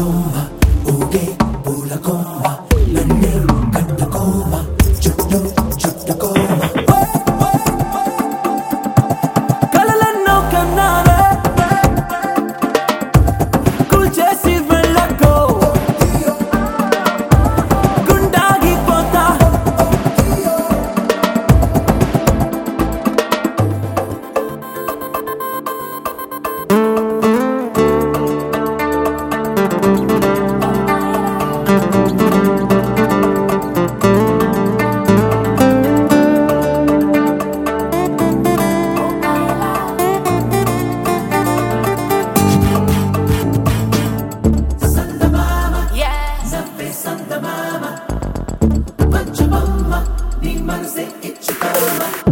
Oh. mama, ni manze ichikama.